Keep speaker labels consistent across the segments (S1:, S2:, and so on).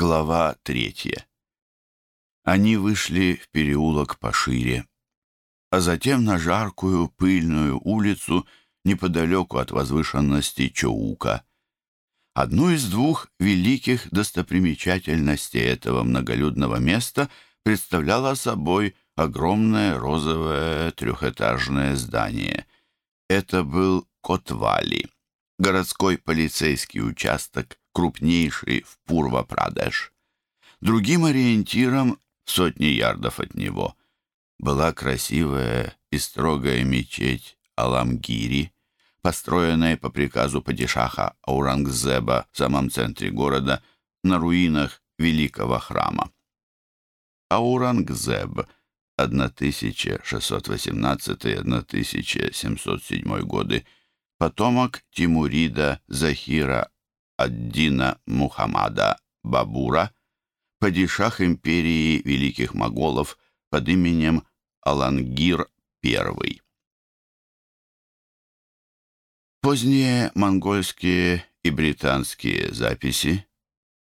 S1: Глава третья. Они вышли в переулок пошире, а затем на жаркую пыльную улицу неподалеку от возвышенности Чоука. Одну из двух великих достопримечательностей этого многолюдного места представляла собой огромное розовое трехэтажное здание. Это был Котвали, городской полицейский участок, крупнейший в Пурва-Прадеш. Другим ориентиром, сотни ярдов от него, была красивая и строгая мечеть Аламгири, построенная по приказу падишаха Аурангзеба в самом центре города на руинах великого храма. Аурангзеб 1618-1707 годы, потомок Тимурида Захира ад-Дина Мухаммада Бабура, падишах империи великих моголов под именем Алангир I. Поздние монгольские и британские записи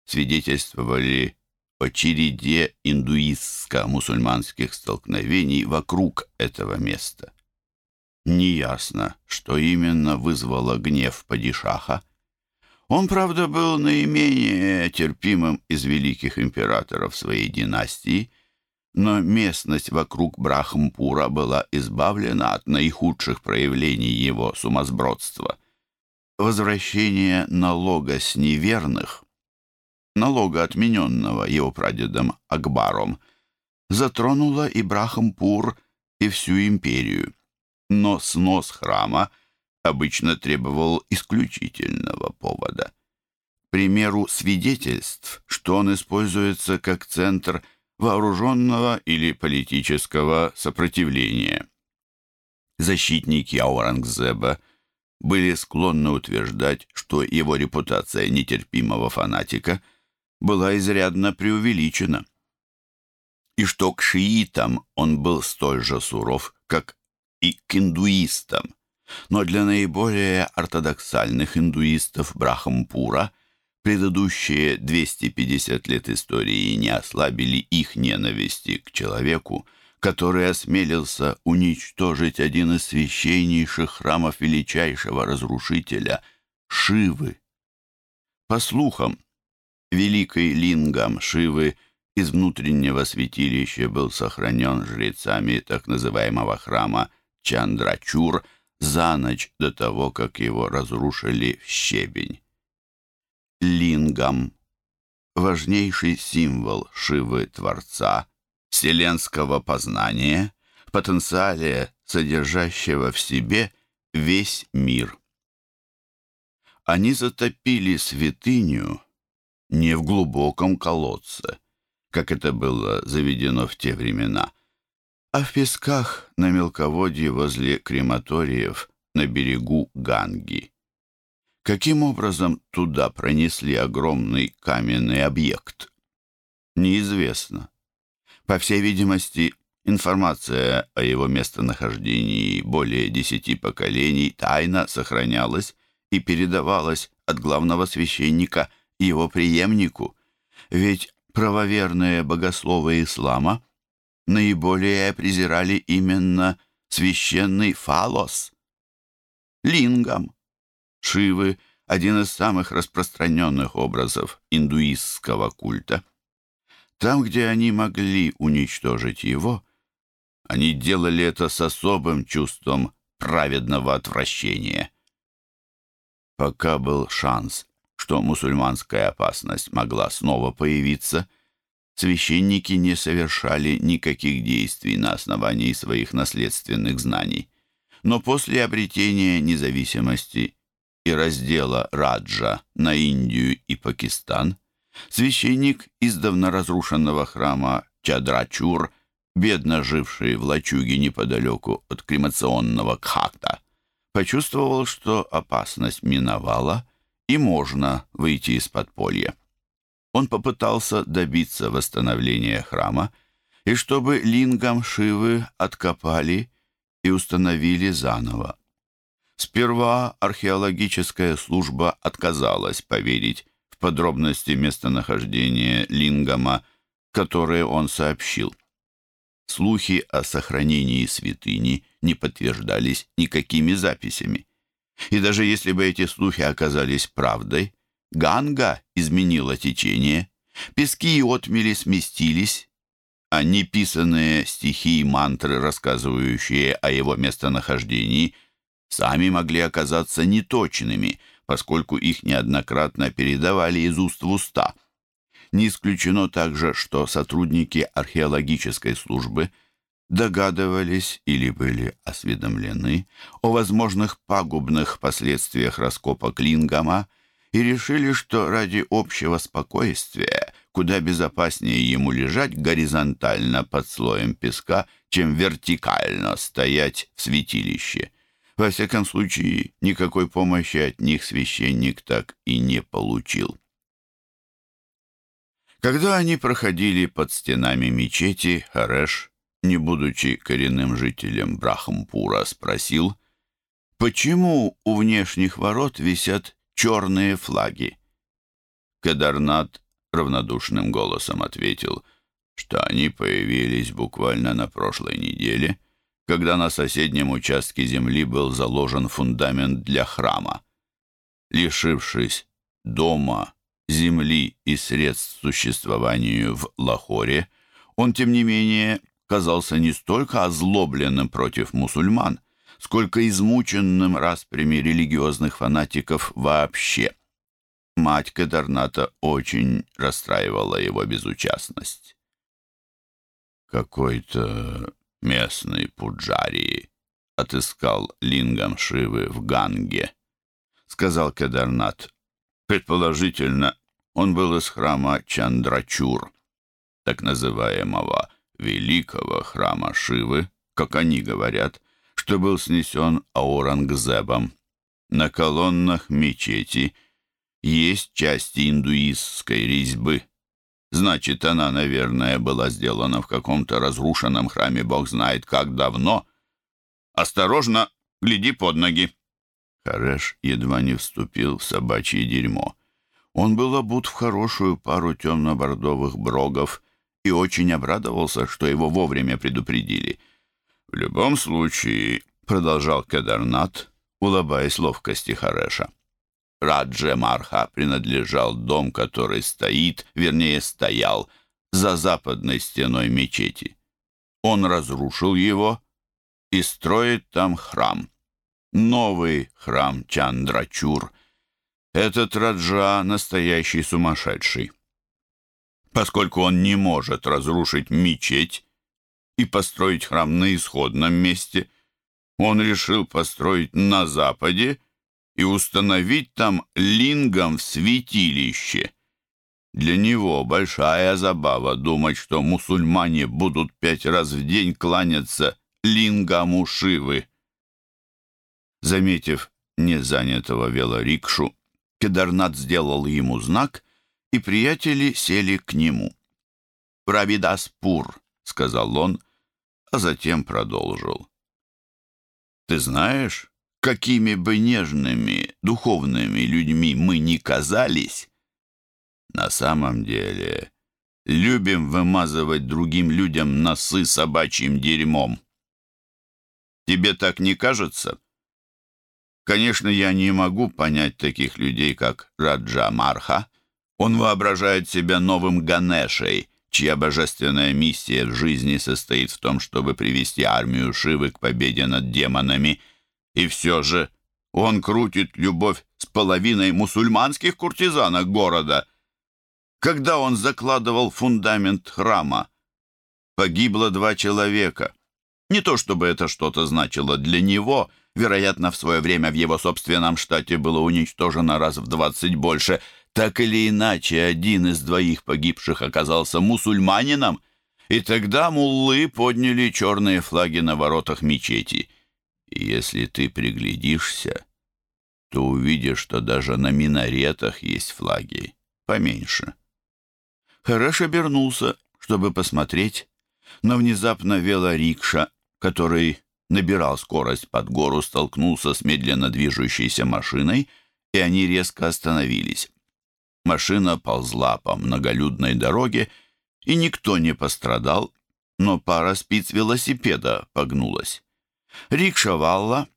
S1: свидетельствовали о череде индуистско-мусульманских столкновений вокруг этого места. Неясно, что именно вызвало гнев падишаха. Он, правда, был наименее терпимым из великих императоров своей династии, но местность вокруг Брахмпура была избавлена от наихудших проявлений его сумасбродства. Возвращение налога с неверных, налога, отмененного его прадедом Акбаром, затронуло и Брахмпур, и всю империю. Но снос храма обычно требовал исключительного повода. К примеру, свидетельств, что он используется как центр – вооруженного или политического сопротивления. Защитники Аурангзеба были склонны утверждать, что его репутация нетерпимого фанатика была изрядно преувеличена, и что к шиитам он был столь же суров, как и к индуистам, но для наиболее ортодоксальных индуистов Брахампура Предыдущие 250 лет истории не ослабили их ненависти к человеку, который осмелился уничтожить один из священнейших храмов величайшего разрушителя — Шивы. По слухам, великий лингам Шивы из внутреннего святилища был сохранен жрецами так называемого храма Чандрачур за ночь до того, как его разрушили в щебень лингам, важнейший символ Шивы Творца, вселенского познания, потенциале содержащего в себе весь мир. Они затопили святыню не в глубоком колодце, как это было заведено в те времена, а в песках на мелководье возле крематориев на берегу Ганги. Каким образом туда пронесли огромный каменный объект? Неизвестно. По всей видимости, информация о его местонахождении более десяти поколений тайно сохранялась и передавалась от главного священника его преемнику, ведь правоверные богословы ислама наиболее презирали именно священный фалос, лингам. Шивы – один из самых распространенных образов индуистского культа. Там, где они могли уничтожить его, они делали это с особым чувством праведного отвращения. Пока был шанс, что мусульманская опасность могла снова появиться, священники не совершали никаких действий на основании своих наследственных знаний. Но после обретения независимости и раздела Раджа на Индию и Пакистан, священник издавна разрушенного храма Чадрачур, бедно живший в лачуге неподалеку от кремационного Кхата, почувствовал, что опасность миновала и можно выйти из подполья. Он попытался добиться восстановления храма, и чтобы лингам Шивы откопали и установили заново. Сперва археологическая служба отказалась поверить в подробности местонахождения Лингама, которые он сообщил. Слухи о сохранении святыни не подтверждались никакими записями. И даже если бы эти слухи оказались правдой, Ганга изменила течение, пески и отмели сместились, а неписанные стихи и мантры, рассказывающие о его местонахождении, сами могли оказаться неточными, поскольку их неоднократно передавали из уст в уста. Не исключено также, что сотрудники археологической службы догадывались или были осведомлены о возможных пагубных последствиях раскопок Лингама и решили, что ради общего спокойствия куда безопаснее ему лежать горизонтально под слоем песка, чем вертикально стоять в святилище. Во всяком случае, никакой помощи от них священник так и не получил. Когда они проходили под стенами мечети, Хареш, не будучи коренным жителем Брахампура, спросил, почему у внешних ворот висят черные флаги. Кадарнат равнодушным голосом ответил, что они появились буквально на прошлой неделе, когда на соседнем участке земли был заложен фундамент для храма. Лишившись дома, земли и средств существованию в Лахоре, он, тем не менее, казался не столько озлобленным против мусульман, сколько измученным распрями религиозных фанатиков вообще. Мать Кадарната очень расстраивала его безучастность. Какой-то местный пуджари отыскал лингам Шивы в Ганге, сказал Кадарнат. Предположительно, он был из храма Чандрачур, так называемого великого храма Шивы, как они говорят, что был снесен Аурангзебом. На колоннах мечети есть части индуистской резьбы. Значит, она, наверное, была сделана в каком-то разрушенном храме, бог знает как давно. Осторожно, гляди под ноги. Хареш едва не вступил в собачье дерьмо. Он был обут в хорошую пару темно-бордовых брогов и очень обрадовался, что его вовремя предупредили. «В любом случае», — продолжал Кедарнат, улыбаясь ловкости Хареша, Радже Марха принадлежал дом, который стоит, вернее, стоял, за западной стеной мечети. Он разрушил его и строит там храм. Новый храм Чандрачур. Этот Раджа — настоящий сумасшедший. Поскольку он не может разрушить мечеть, и построить храм на исходном месте, он решил построить на западе и установить там лингам в святилище. Для него большая забава думать, что мусульмане будут пять раз в день кланяться лингаму Шивы. Заметив незанятого велорикшу, Кедарнат сделал ему знак, и приятели сели к нему. «Правидаспур», — сказал он, а затем продолжил. «Ты знаешь, какими бы нежными, духовными людьми мы ни казались, на самом деле любим вымазывать другим людям носы собачьим дерьмом. Тебе так не кажется?» Конечно, я не могу понять таких людей, как Раджа Марха. Он воображает себя новым Ганешей, чья божественная миссия в жизни состоит в том, чтобы привести армию Шивы к победе над демонами. И все же он крутит любовь с половиной мусульманских куртизанок города. Когда он закладывал фундамент храма, погибло два человека. Не то чтобы это что-то значило для него, вероятно, в свое время в его собственном штате было уничтожено раз в двадцать больше – так или иначе, один из двоих погибших оказался мусульманином, и тогда муллы подняли черные флаги на воротах мечети. И если ты приглядишься, то увидишь, что даже на минаретах есть флаги, поменьше. Хареш обернулся, чтобы посмотреть, но внезапно велорикша, который набирал скорость под гору, столкнулся с медленно движущейся машиной, и они резко остановились. Машина ползла по многолюдной дороге, и никто не пострадал, но пара спиц велосипеда погнулась. Рикша Валла,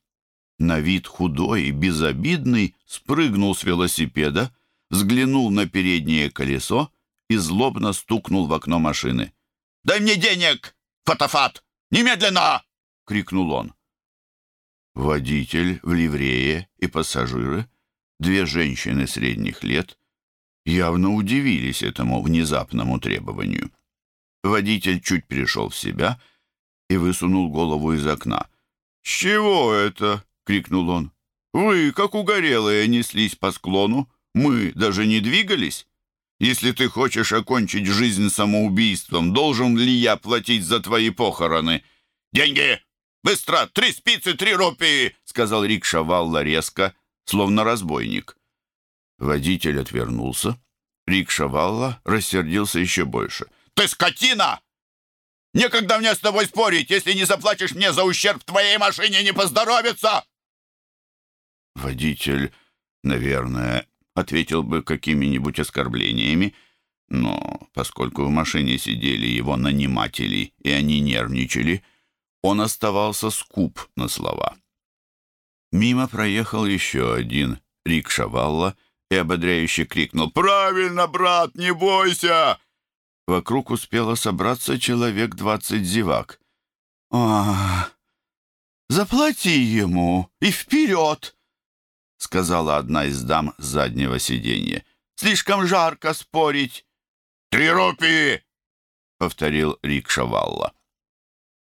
S1: на вид худой и безобидный, спрыгнул с велосипеда, взглянул на переднее колесо и злобно стукнул в окно машины. «Дай мне денег, фотофат! Немедленно!» — крикнул он. Водитель в ливрее и пассажиры, две женщины средних лет, явно удивились этому внезапному требованию. Водитель чуть пришел в себя и высунул голову из окна. «С чего это?» — крикнул он. «Вы, как угорелые, неслись по склону. Мы даже не двигались. Если ты хочешь окончить жизнь самоубийством, должен ли я платить за твои похороны?» «Деньги! Быстро! Три спицы, три рупии!» — сказал Рикша Валла резко, словно разбойник. Водитель отвернулся. Рикша Валла рассердился еще больше. «Ты скотина! Некогда мне с тобой спорить! Если не заплатишь мне за ущерб твоей машине, не поздоровится!» Водитель, наверное, ответил бы какими-нибудь оскорблениями, но поскольку в машине сидели его наниматели, и они нервничали, он оставался скуп на слова. Мимо проехал еще один рикша Валла и ободряюще крикнул «Правильно, брат, не бойся!» Вокруг успело собраться человек двадцать зевак. «А, заплати ему и вперед!» сказала одна из дам с заднего сиденья. «Слишком жарко спорить!» «Три рупии!» — повторил рикша Валла.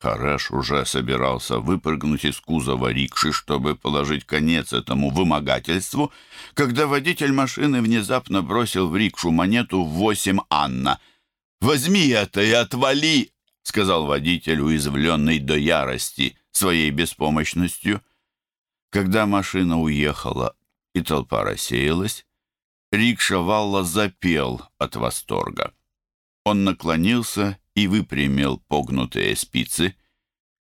S1: Хареш уже собирался выпрыгнуть из кузова рикши, чтобы положить конец этому вымогательству, когда водитель машины внезапно бросил в рикшу монету в восемь анна. «Возьми это и отвали!» — сказал водитель, уязвленный до ярости своей беспомощностью. Когда машина уехала и толпа рассеялась, рикша Валла запел от восторга. Он наклонился и выпрямил погнутые спицы.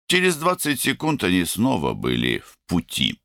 S1: Через двадцать секунд они снова были в пути.